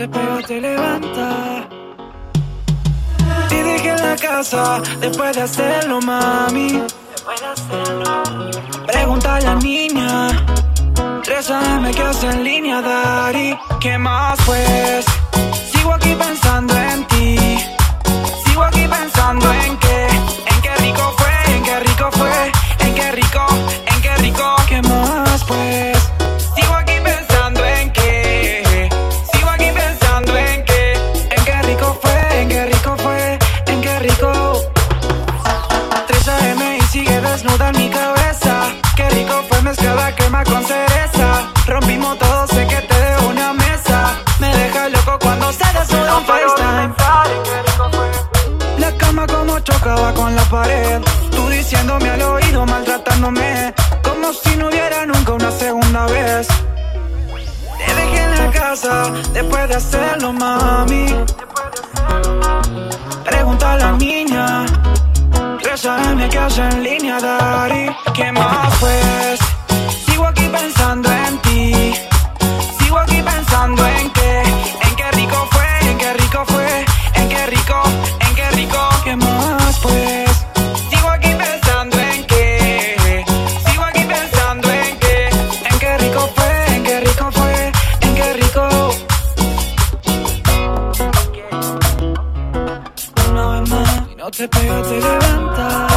te pega, te levanta. Y dije en la casa, después de hacerlo, mami. Después de hacerlo. Pregunta a la niña. 3 AM que hace en línea, Dari. ¿Qué más pues? Sigo aquí pensando sigue desnuda en mi cabeza. Qué rico fue mezclada crema con cereza. Rompimos todo, sé que te dejo una mesa. Me deja loco cuando se desnuda un FaceTime. La cama como chocaba con la pared. Tú diciéndome al oído, maltratándome. Como si no hubiera nunca una segunda vez. Te dejé en la casa después de hacerlo, mami. 3 AM que hace en línea, Dari. ¿Qué más te pega, te levanta.